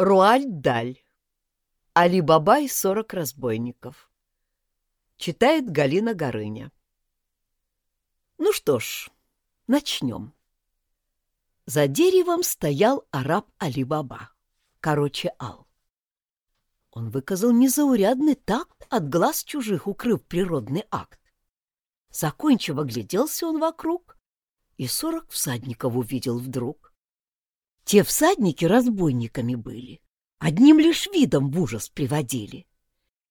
Руаль-Даль. Али-Баба и сорок разбойников. Читает Галина Горыня. Ну что ж, начнем. За деревом стоял араб Али-Баба, короче Ал. Он выказал незаурядный такт от глаз чужих, укрыв природный акт. Закончив, огляделся он вокруг и сорок всадников увидел вдруг. Те всадники разбойниками были, одним лишь видом в ужас приводили.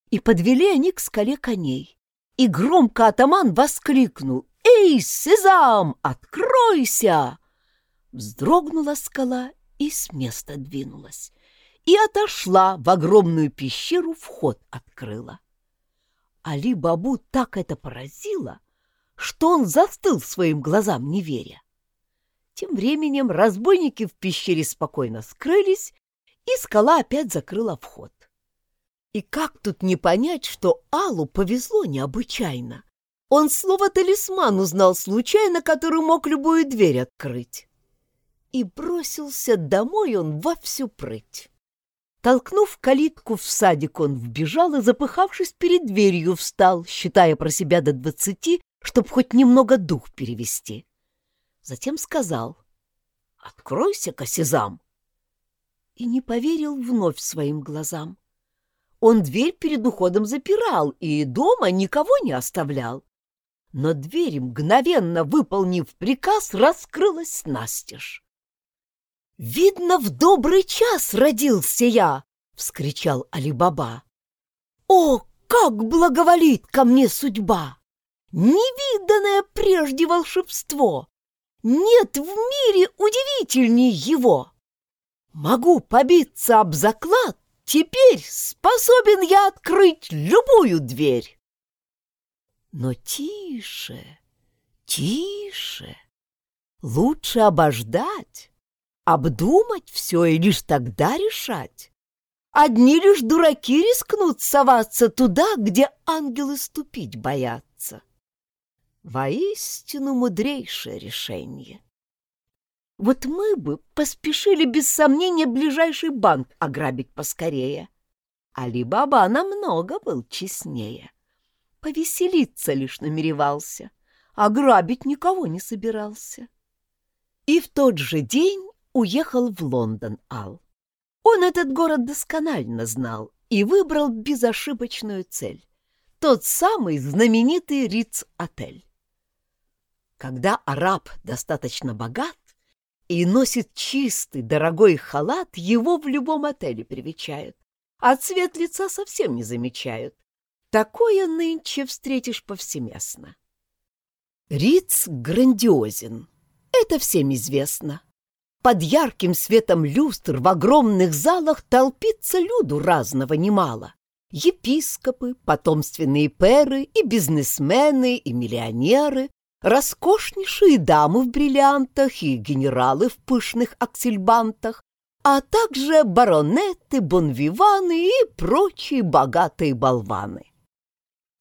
И подвели они к скале коней, и громко атаман воскликнул «Эй, Сезам, откройся!» Вздрогнула скала и с места двинулась, и отошла в огромную пещеру, вход открыла. Али-Бабу так это поразило, что он застыл своим глазам, не веря. Тем временем разбойники в пещере спокойно скрылись, и скала опять закрыла вход. И как тут не понять, что Аллу повезло необычайно? Он слово «талисман» узнал случайно, который мог любую дверь открыть. И бросился домой он во всю прыть. Толкнув калитку в садик, он вбежал и, запыхавшись перед дверью, встал, считая про себя до двадцати, чтоб хоть немного дух перевести. Затем сказал «Откройся-ка, Сезам!» И не поверил вновь своим глазам. Он дверь перед уходом запирал и дома никого не оставлял. Но дверь, мгновенно выполнив приказ, раскрылась настежь. «Видно, в добрый час родился я!» — вскричал Али-Баба. «О, как благоволит ко мне судьба! Невиданное прежде волшебство! Нет в мире удивительней его! Могу побиться об заклад, теперь способен я открыть любую дверь!» Но тише, тише, лучше обождать обдумать все и лишь тогда решать. Одни лишь дураки рискнут соваться туда, где ангелы ступить боятся. Воистину мудрейшее решение. Вот мы бы поспешили без сомнения ближайший банк ограбить поскорее. Али-Баба намного был честнее. Повеселиться лишь намеревался, а грабить никого не собирался. И в тот же день уехал в Лондон Ал. Он этот город досконально знал и выбрал безошибочную цель — тот самый знаменитый Риц-отель. Когда араб достаточно богат и носит чистый, дорогой халат, его в любом отеле привечают, а цвет лица совсем не замечают. Такое нынче встретишь повсеместно. Риц грандиозен, это всем известно. Под ярким светом люстр в огромных залах толпится люду разного немало. Епископы, потомственные перы и бизнесмены, и миллионеры, роскошнейшие дамы в бриллиантах и генералы в пышных аксельбантах, а также баронеты, бонвиваны и прочие богатые болваны.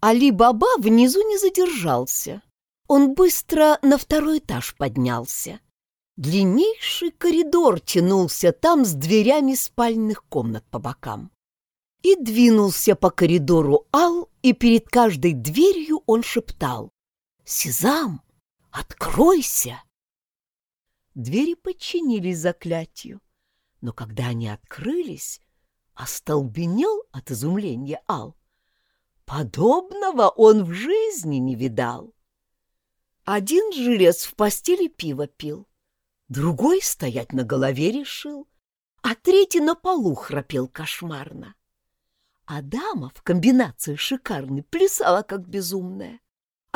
Али-Баба внизу не задержался. Он быстро на второй этаж поднялся. Длиннейший коридор тянулся там с дверями спальных комнат по бокам. И двинулся по коридору Ал, и перед каждой дверью он шептал «Сезам, откройся!» Двери подчинились заклятию, но когда они открылись, остолбенел от изумления Ал. Подобного он в жизни не видал. Один жилец в постели пиво пил, Другой стоять на голове решил, а третий на полу храпел кошмарно. А дама в комбинации шикарной плясала как безумная.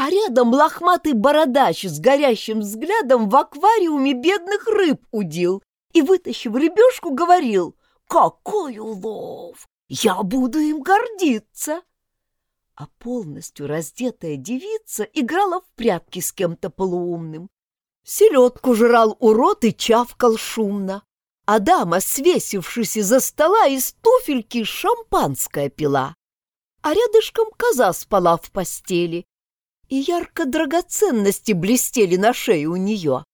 А рядом лохматый бородач с горящим взглядом в аквариуме бедных рыб удил и, вытащив рыбешку, говорил «Какой улов! Я буду им гордиться!» А полностью раздетая девица играла в прятки с кем-то полуумным, Селедку жрал урод и чавкал шумно. А дама, свесившись из-за стола, из туфельки шампанское пила. А рядышком коза спала в постели, и ярко драгоценности блестели на шее у нее.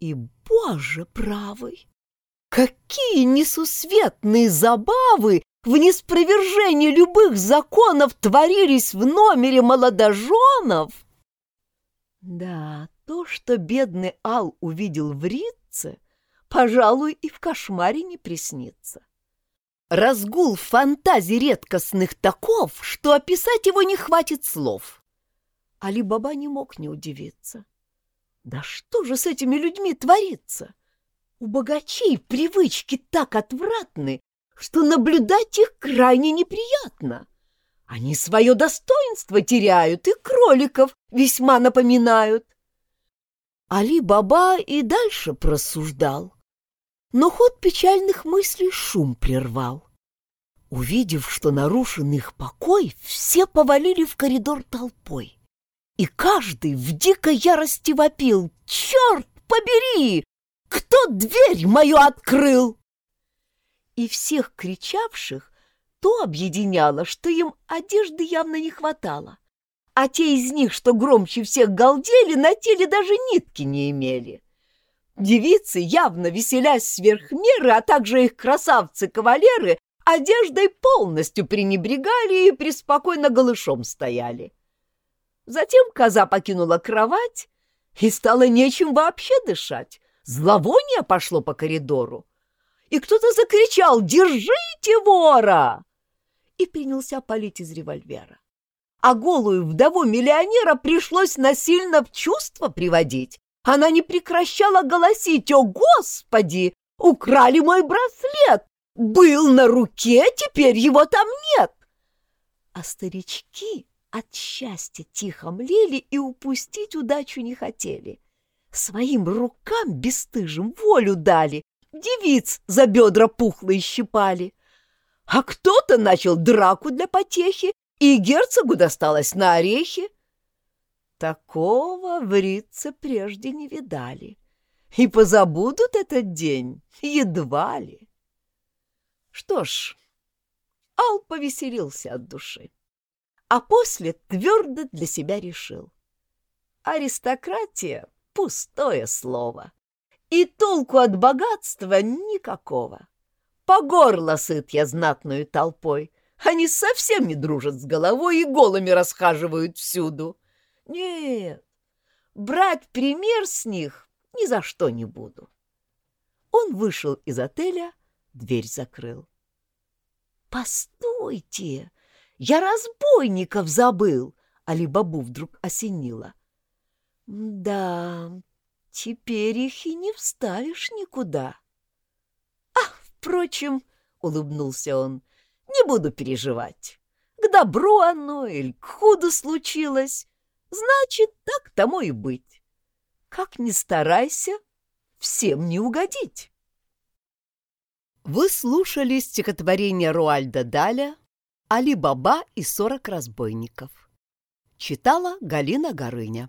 И, боже правый, Какие несусветные забавы в неспровержении любых законов творились в номере молодоженов! Да, то, что бедный Ал увидел в Ритце, пожалуй, и в кошмаре не приснится. Разгул фантазий редкостных таков, что описать его не хватит слов. Али-Баба не мог не удивиться. Да что же с этими людьми творится? У богачей привычки так отвратны, что наблюдать их крайне неприятно. Они свое достоинство теряют и кроликов весьма напоминают. Али-Баба и дальше просуждал но ход печальных мыслей шум прервал. Увидев, что нарушен их покой, все повалили в коридор толпой. И каждый в дикой ярости вопил «Черт побери! Кто дверь мою открыл?» И всех кричавших то объединяло, что им одежды явно не хватало, а те из них, что громче всех галдели, на теле даже нитки не имели. Девицы, явно веселясь сверх меры, а также их красавцы-кавалеры, одеждой полностью пренебрегали и преспокойно голышом стояли. Затем коза покинула кровать, и стало нечем вообще дышать. Зловоние пошло по коридору. И кто-то закричал «Держите вора!» и принялся палить из револьвера. А голую вдову миллионера пришлось насильно в чувство приводить, она не прекращала голосить «О, Господи! Украли мой браслет! Был на руке, теперь его там нет!» А старички от счастья тихо млели и упустить удачу не хотели. Своим рукам бесстыжим волю дали, девиц за бедра пухлые щипали. А кто-то начал драку для потехи, и герцогу досталось на орехи. Такого в Рице прежде не видали. И позабудут этот день едва ли. Что ж, Ал повеселился от души, а после твердо для себя решил. Аристократия — пустое слово, и толку от богатства никакого. По горло сыт я знатную толпой, они совсем не дружат с головой и голыми расхаживают всюду. Нет, брать пример с них ни за что не буду. Он вышел из отеля, дверь закрыл. «Постойте! Я разбойников забыл!» Али-Бабу вдруг осенило. «Да, теперь их и не вставишь никуда». «А, впрочем, — улыбнулся он, — не буду переживать. К добру оно или к худу случилось. Значит, так тому и быть. Как ни старайся, всем не угодить. Вы слушали стихотворение Руальда Даля «Али-Баба и сорок разбойников». Читала Галина Горыня.